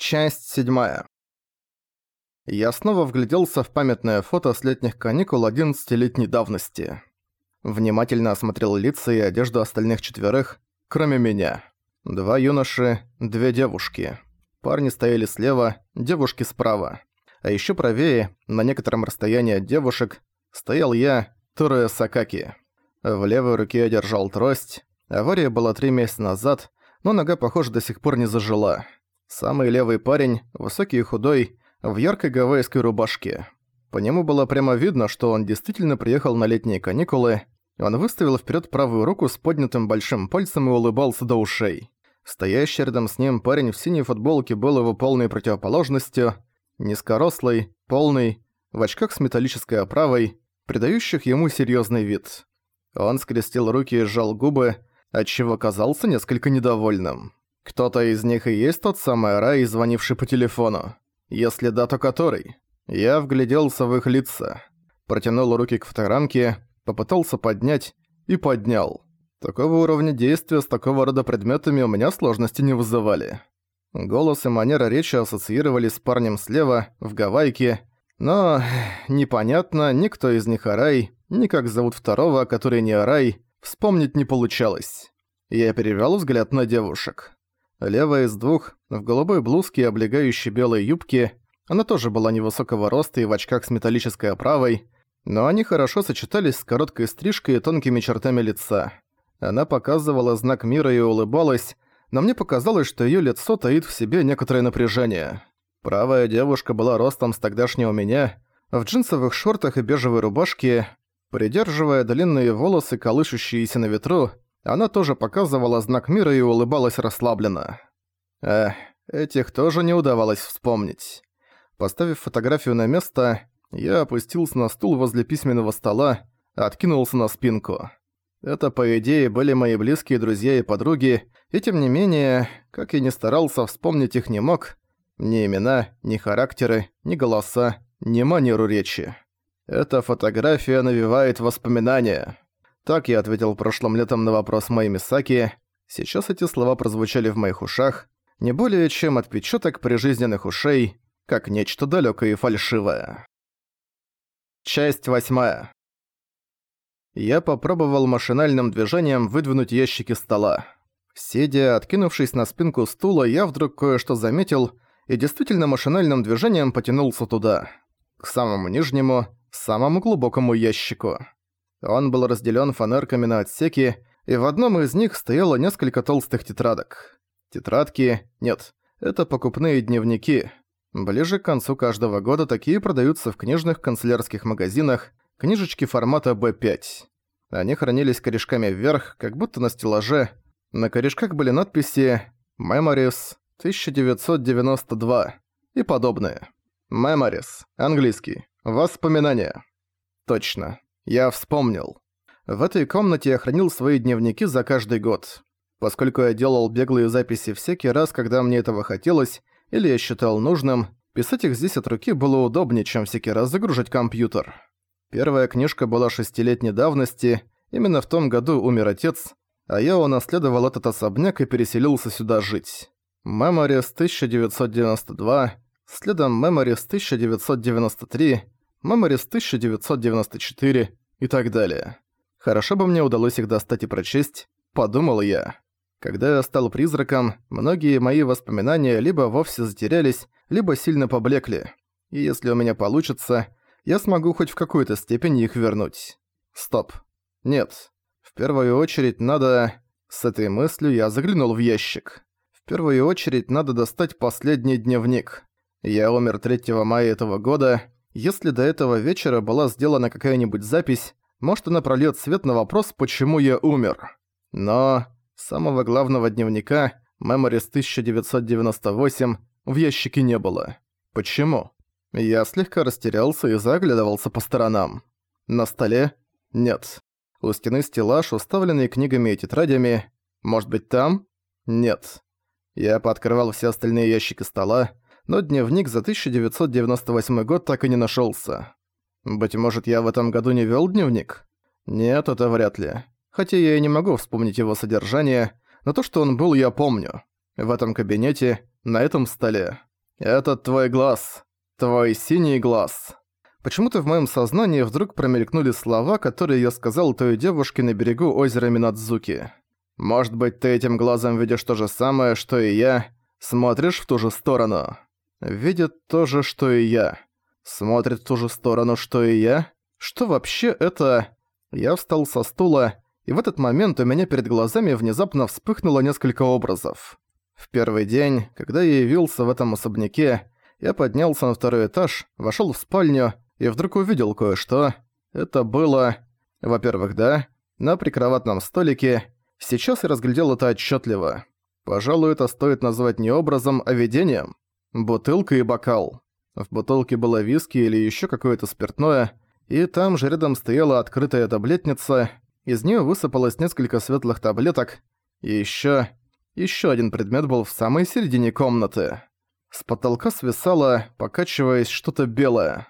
Часть седьмая. Я снова вгляделся в памятное фото с летних каникул 11-летней давности. Внимательно осмотрел лица и одежду остальных четверых, кроме меня. Два юноши, две девушки. Парни стояли слева, девушки справа. А ещё правее, на некотором расстоянии от девушек, стоял я, Туре Сакаки. В левой руке я держал трость. Авария была три месяца назад, но нога, похоже, до сих пор не зажила. Самый левый парень, высокий и худой, в яркой гавайской рубашке. По нему было прямо видно, что он действительно приехал на летние каникулы. Он выставил вперед правую руку с поднятым большим пальцем и улыбался до ушей. Стоящий рядом с ним парень в синей футболке был его полной противоположностью. Низкорослый, полный, в очках с металлической оправой, придающих ему серьезный вид. Он скрестил руки и сжал губы, отчего казался несколько недовольным. Кто-то из них и есть тот самый Рай, звонивший по телефону. Если да, то который? Я вгляделся в их лица. Протянул руки к фоторамке, попытался поднять и поднял. Такого уровня действия с такого рода предметами у меня сложности не вызывали. Голос и манера речи ассоциировались с парнем слева, в гавайке, но непонятно, никто из них Арай, ни как зовут второго, который не Арай, вспомнить не получалось. Я перевёл взгляд на девушек. Левая из двух, в голубой блузке и облегающей белой юбке, она тоже была невысокого роста и в очках с металлической оправой, но они хорошо сочетались с короткой стрижкой и тонкими чертами лица. Она показывала знак мира и улыбалась, но мне показалось, что её лицо таит в себе некоторое напряжение. Правая девушка была ростом с тогдашнего меня, в джинсовых шортах и бежевой рубашке, придерживая длинные волосы, колышущиеся на ветру, она тоже показывала знак мира и улыбалась расслабленно. Эх, этих тоже не удавалось вспомнить. Поставив фотографию на место, я опустился на стул возле письменного стола, откинулся на спинку. Это, по идее, были мои близкие друзья и подруги, и тем не менее, как я ни старался, вспомнить их не мог. Ни имена, ни характеры, ни голоса, ни манеру речи. Эта фотография навевает воспоминания. Так я ответил прошлым летом на вопрос моей Мисаки. Сейчас эти слова прозвучали в моих ушах, не более чем отпечаток прижизненных ушей, как нечто далёкое и фальшивое. Часть восьмая. Я попробовал машинальным движением выдвинуть ящики стола. Сидя, откинувшись на спинку стула, я вдруг кое-что заметил и действительно машинальным движением потянулся туда, к самому нижнему, самому глубокому ящику. Он был разделен фанерками на отсеки, и в одном из них стояло несколько толстых тетрадок. Тетрадки... нет, это покупные дневники. Ближе к концу каждого года такие продаются в книжных канцелярских магазинах, книжечки формата B5. Они хранились корешками вверх, как будто на стеллаже. На корешках были надписи «Memories 1992» и подобные. «Memories» — английский. «Воспоминания». Точно. Я вспомнил. В этой комнате я хранил свои дневники за каждый год. Поскольку я делал беглые записи всякий раз, когда мне этого хотелось, или я считал нужным, писать их здесь от руки было удобнее, чем всякий раз загружать компьютер. Первая книжка была шестилетней давности, именно в том году умер отец, а я унаследовал этот особняк и переселился сюда жить. Memories 1992, следом Memories 1993, Memories 1994 и так далее. Хорошо бы мне удалось их достать и прочесть, подумал я. Когда я стал призраком, многие мои воспоминания либо вовсе затерялись, либо сильно поблекли. И если у меня получится, я смогу хоть в какой-то степени их вернуть. Стоп. Нет. В первую очередь надо... С этой мыслью я заглянул в ящик. В первую очередь надо достать последний дневник. Я умер 3 мая этого года, если до этого вечера была сделана какая-нибудь запись, может она прольёт свет на вопрос, почему я умер. Но самого главного дневника, Memories 1998, в ящике не было. Почему? Я слегка растерялся и заглядывался по сторонам. На столе? Нет. У стены стеллаж, уставленный книгами и тетрадями. Может быть там? Нет. Я пооткрывал все остальные ящики стола, но дневник за 1998 год так и не нашёлся. Быть может, я в этом году не вёл дневник? Нет, это вряд ли. Хотя я и не могу вспомнить его содержание, но то, что он был, я помню. В этом кабинете, на этом столе. «Этот твой глаз. Твой синий глаз». Почему-то в моем сознании вдруг промелькнули слова, которые я сказал той девушке на берегу озера Минадзуки. «Может быть, ты этим глазом видишь то же самое, что и я, смотришь в ту же сторону. Видит то же, что и я. Смотрит в ту же сторону, что и я. Что вообще это...» Я встал со стула, и в этот момент у меня перед глазами внезапно вспыхнуло несколько образов. В первый день, когда я явился в этом особняке, я поднялся на второй этаж, вошёл в спальню и вдруг увидел кое-что. Это было... Во-первых, да, на прикроватном столике. Сейчас я разглядел это отчётливо. Пожалуй, это стоит назвать не образом, а видением. Бутылка и бокал. В бутылке было виски или ещё какое-то спиртное, и там же рядом стояла открытая таблетница, из неё высыпалось несколько светлых таблеток, и ещё... ещё один предмет был в самой середине комнаты. С потолка свисало, покачиваясь, что-то белое.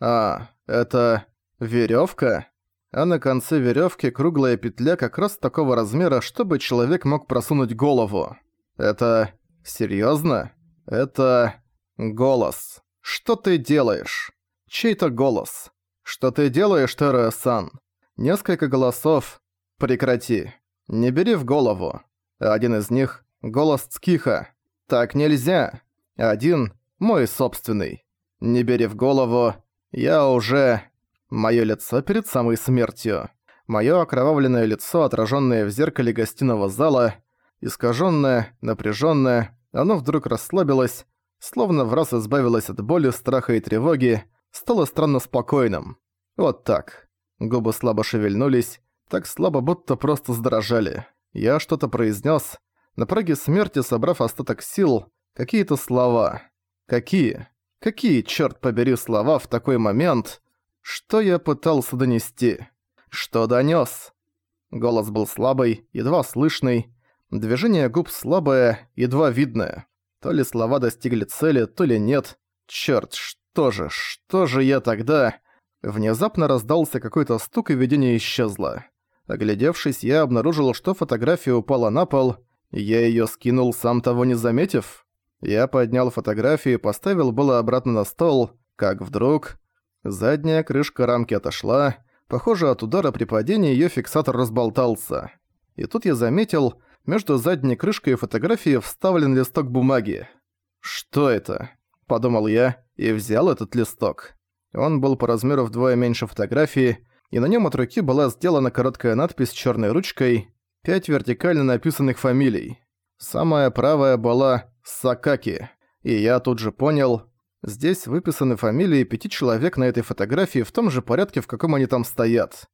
А, это... верёвка? А на конце верёвки круглая петля как раз такого размера, чтобы человек мог просунуть голову. Это... серьёзно? Это... голос. Что ты делаешь? Чей-то голос. Что ты делаешь, Терео-сан? Несколько голосов. Прекрати. Не бери в голову. Один из них — голос Цкиха. Так нельзя. Один — мой собственный. Не бери в голову. Я уже... Моё лицо перед самой смертью. Моё окровавленное лицо, отражённое в зеркале гостиного зала, искажённое, напряжённое, оно вдруг расслабилось, словно в раз избавилось от боли, страха и тревоги, стало странно спокойным. Вот так. Губы слабо шевельнулись, так слабо, будто просто задрожали. Я что-то произнёс, на праге смерти собрав остаток сил, какие-то слова. Какие? Какие, черт побери, слова в такой момент? Что я пытался донести? Что донёс? Голос был слабый, едва слышный. Движение губ слабое, едва видное. То ли слова достигли цели, то ли нет. Чёрт, что же, что же я тогда... Внезапно раздался какой-то стук, и видение исчезло. Оглядевшись, я обнаружил, что фотография упала на пол. Я её скинул, сам того не заметив. Я поднял фотографию и поставил было обратно на стол, как вдруг... Задняя крышка рамки отошла. Похоже, от удара при падении её фиксатор разболтался. И тут я заметил, между задней крышкой и фотографией вставлен листок бумаги. «Что это?» – подумал я и взял этот листок. Он был по размеру вдвое меньше фотографии, и на нём от руки была сделана короткая надпись чёрной ручкой «Пять вертикально написанных фамилий». Самая правая была Сакаки. И я тут же понял, здесь выписаны фамилии пяти человек на этой фотографии в том же порядке, в каком они там стоят.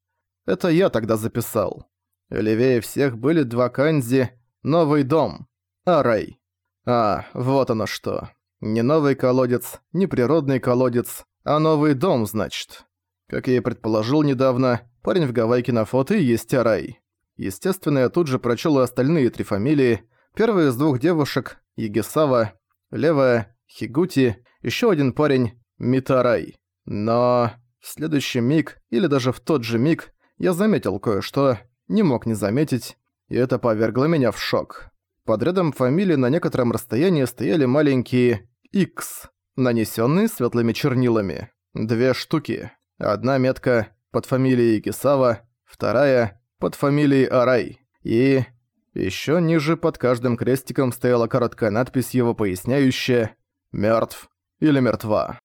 Это я тогда записал. Левее всех были два канзи «Новый дом», «Арай». А, вот оно что. Не новый колодец, не природный колодец, а новый дом, значит. Как я и предположил недавно, парень в гавайке на фото и есть Арай. Естественно, я тут же прочел и остальные три фамилии. Первая из двух девушек Егисава, левая – Хигути, еще один парень – Митарай. Но в следующий миг, или даже в тот же миг, я заметил кое-что, не мог не заметить, и это повергло меня в шок. Под рядом фамилии на некотором расстоянии стояли маленькие X, нанесенные светлыми чернилами. Две штуки. Одна метка под фамилией Егисава, вторая под фамилией Арай. И Ещё ниже под каждым крестиком стояла короткая надпись его поясняющая «Мёртв» или «Мертва».